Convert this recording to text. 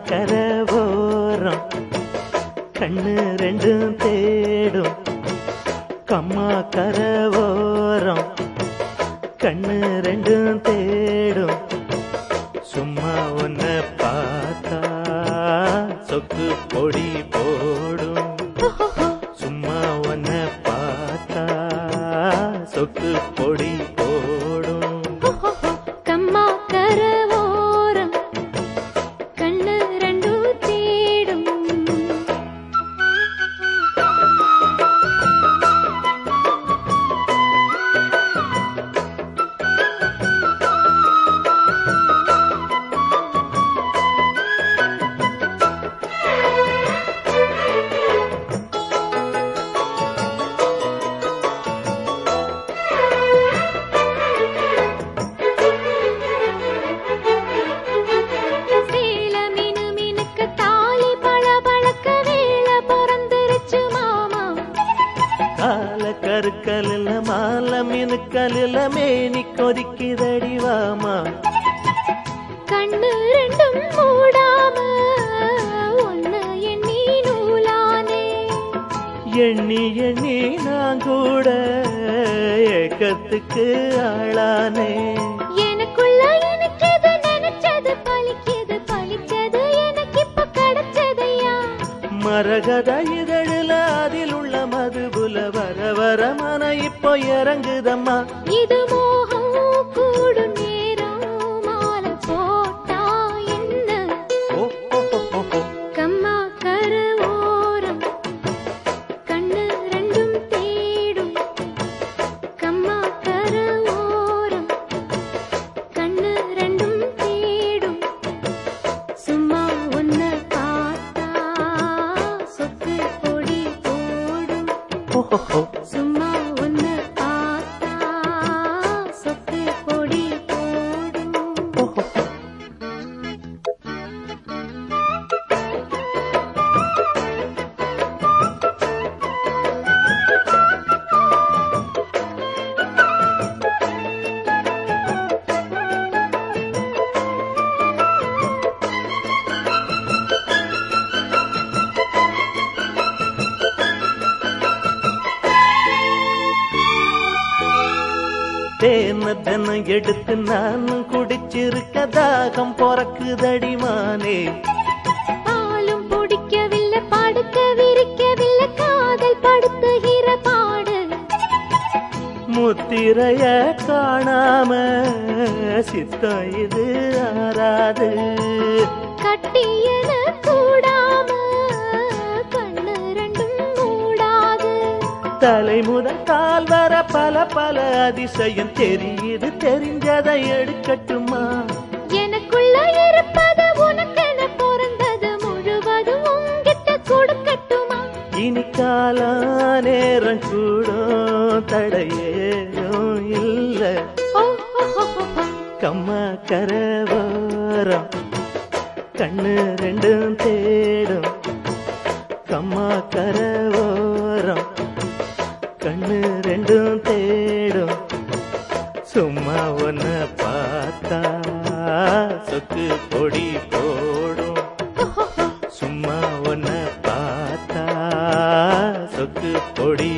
கம்மா கரவோரம். கண்ணு ரெண்டும் தேடும். கம்மா கரவோரம். கண்ணு ரெண்டும் தேடும். சும்மா ஒன்ன பார்த்தா சொக்கு பொடி போடும். சும்மா ஒன்ன பார்த்தா சொக்கு பொடி கருக்கலில் மால மினுக்கலில் மேனி கொதிக்குதடி வாமா கண்ணு ரெண்டும் மூடாம ஒன்னு எண்ணி நூலானே. எண்ணி எண்ணி நான் கூட ஏக்கத்துக்கு ஆளானே. எனக்குள்ள எனக்கு எது நினைச்சது வர மன இப்போ இறங்குதம்மா. இது மோகம் கூடும் நேரம் மாலை போட்டா என்ன. கம்மா கரு ஓரம் கண்ணு ரெண்டும் தேடும். கம்மா கரு ஓரம் கண்ணு ரெண்டும் தேடும். சும்மா ஒன்ன பார்த்தா சொக்கு பொடி போடும். தேன தினம் எடுத்து நானும் குடிச்சிருக்க தாகம் பொறக்குதடி மானே. பாலும் பிடிக்கவில்லை படுக்க விரிக்கவில்லை காதல் படுத்துகிற பாடு. முத்திரைய காணாம சித்தம் இது ஆறாது. கட்டியன தலை முதல் கால் வர பல பல அதிசயம் தெரியுது தெரிஞ்சதை எடுக்கட்டுமா? எனக்குள்ள இருப்பது உனக்கென பிறந்தது முழுவதும் உங்கிட்ட கொடுக்கட்டுமா? இனி காலா நேரம் கூடும் தடையேதும் இல்ல. கம்மா கரவோரம் கண்ணு ரெண்டும் தேடும். கம்மா கரவோரம் கண்ணு ரெண்டும் தேடும். சும்மா ஒன்ன பார்த்தா சொக்கு பொடி போடும். சும்மா ஒன்ன பார்த்தா சொக்கு பொடி